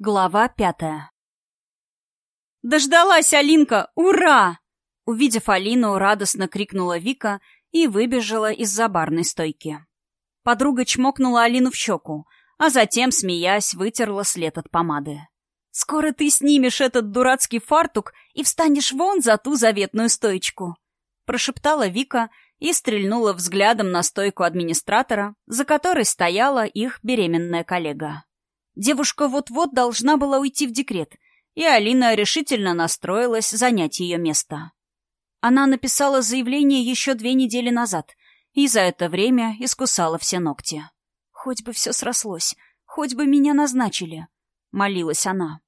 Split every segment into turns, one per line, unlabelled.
Глава пятая. «Дождалась, Алинка! Ура!» Увидев Алину, радостно крикнула Вика и выбежала из-за барной стойки. Подруга чмокнула Алину в щеку, а затем, смеясь, вытерла след от помады. «Скоро ты снимешь этот дурацкий фартук и встанешь вон за ту заветную стоечку», прошептала Вика и стрельнула взглядом на стойку администратора, за которой стояла их беременная коллега. Девушка вот-вот должна была уйти в декрет, и Алина решительно настроилась занять ее место. Она написала заявление еще две недели назад, и за это время искусала все ногти. «Хоть бы все срослось, хоть бы меня назначили», — молилась она.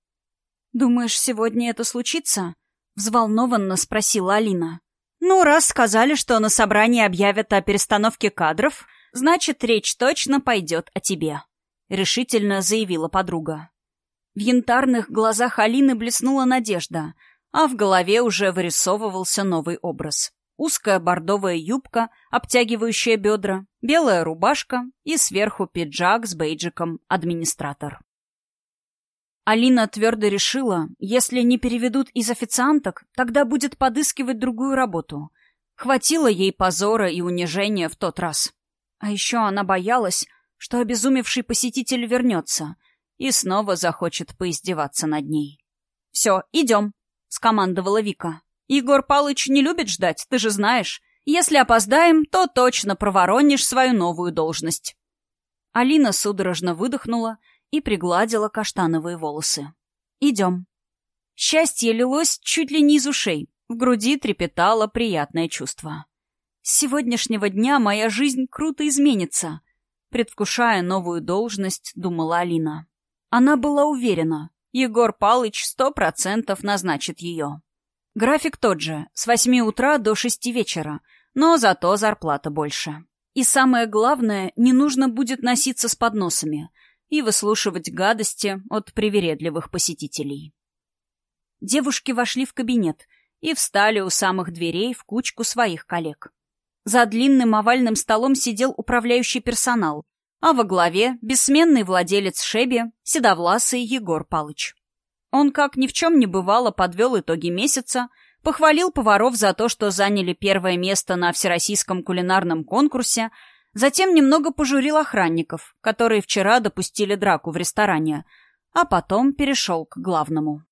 «Думаешь, сегодня это случится?» — взволнованно спросила Алина. «Ну, раз сказали, что на собрании объявят о перестановке кадров, значит, речь точно пойдет о тебе», решительно заявила подруга. В янтарных глазах Алины блеснула надежда, а в голове уже вырисовывался новый образ. Узкая бордовая юбка, обтягивающая бедра, белая рубашка и сверху пиджак с бейджиком «Администратор». Алина твердо решила, если не переведут из официанток, тогда будет подыскивать другую работу. Хватило ей позора и унижения в тот раз. А еще она боялась, что обезумевший посетитель вернется и снова захочет поиздеваться над ней. «Все, идем», — скомандовала Вика. «Егор Палыч не любит ждать, ты же знаешь. Если опоздаем, то точно проворонишь свою новую должность». Алина судорожно выдохнула и пригладила каштановые волосы. «Идем». Счастье лилось чуть ли не из ушей, в груди трепетало приятное чувство. С сегодняшнего дня моя жизнь круто изменится. Предвкушая новую должность, думала Алина. Она была уверена, Егор Палыч сто процентов назначит ее. График тот же, с восьми утра до шести вечера, но зато зарплата больше. И самое главное, не нужно будет носиться с подносами и выслушивать гадости от привередливых посетителей. Девушки вошли в кабинет и встали у самых дверей в кучку своих коллег. За длинным овальным столом сидел управляющий персонал, а во главе бессменный владелец Шеби, седовласый Егор Палыч. Он, как ни в чем не бывало, подвел итоги месяца, похвалил поваров за то, что заняли первое место на всероссийском кулинарном конкурсе, затем немного пожурил охранников, которые вчера допустили драку в ресторане, а потом перешел к главному.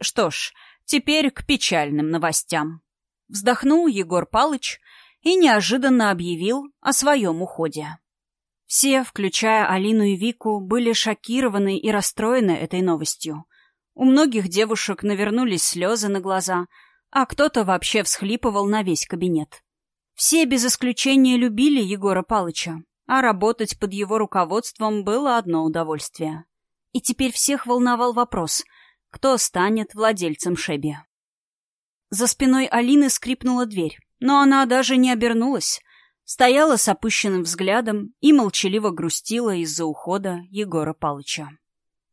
Что ж, теперь к печальным новостям. Вздохнул Егор Палыч и неожиданно объявил о своем уходе. Все, включая Алину и Вику, были шокированы и расстроены этой новостью. У многих девушек навернулись слезы на глаза, а кто-то вообще всхлипывал на весь кабинет. Все без исключения любили Егора Палыча, а работать под его руководством было одно удовольствие. И теперь всех волновал вопрос, кто станет владельцем Шеби. За спиной Алины скрипнула дверь, но она даже не обернулась. Стояла с опущенным взглядом и молчаливо грустила из-за ухода Егора Палыча.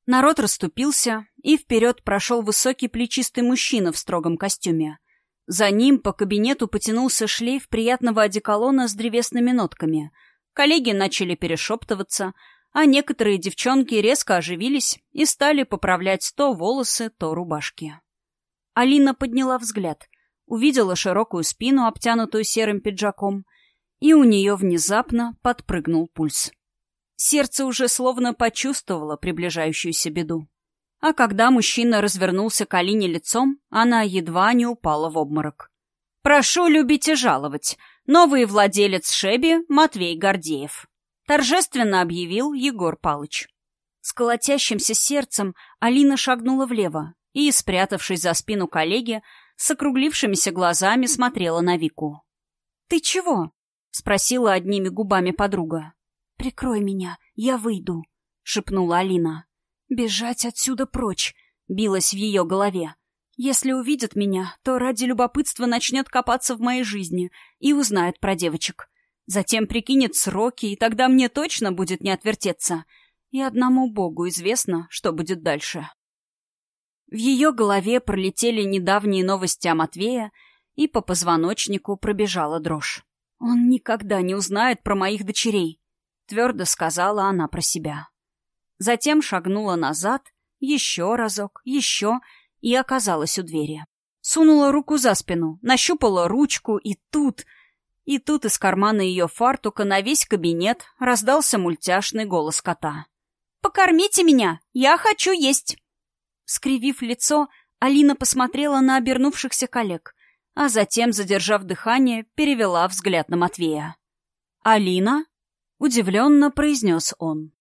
Народ расступился, и вперед прошел высокий плечистый мужчина в строгом костюме. За ним по кабинету потянулся шлейф приятного одеколона с древесными нотками. Коллеги начали перешептываться, а некоторые девчонки резко оживились и стали поправлять то волосы, то рубашки. Алина подняла взгляд, увидела широкую спину, обтянутую серым пиджаком, и у нее внезапно подпрыгнул пульс. Сердце уже словно почувствовало приближающуюся беду. А когда мужчина развернулся к Алине лицом, она едва не упала в обморок. «Прошу любить и жаловать. Новый владелец Шеби Матвей Гордеев», — торжественно объявил Егор Палыч. С колотящимся сердцем Алина шагнула влево, и, спрятавшись за спину коллеги, с округлившимися глазами смотрела на Вику. «Ты чего?» — спросила одними губами подруга. «Прикрой меня, я выйду», — шепнула Алина. «Бежать отсюда прочь», — билась в ее голове. «Если увидит меня, то ради любопытства начнет копаться в моей жизни и узнает про девочек. Затем прикинет сроки, и тогда мне точно будет не отвертеться. И одному Богу известно, что будет дальше». В ее голове пролетели недавние новости о Матвее, и по позвоночнику пробежала дрожь. «Он никогда не узнает про моих дочерей», — твердо сказала она про себя. Затем шагнула назад Еще разок, еще, и оказалась у двери. Сунула руку за спину, нащупала ручку, и тут... И тут из кармана ее фартука на весь кабинет раздался мультяшный голос кота. «Покормите меня! Я хочу есть!» Скривив лицо, Алина посмотрела на обернувшихся коллег, а затем, задержав дыхание, перевела взгляд на Матвея. «Алина?» — удивленно произнес он.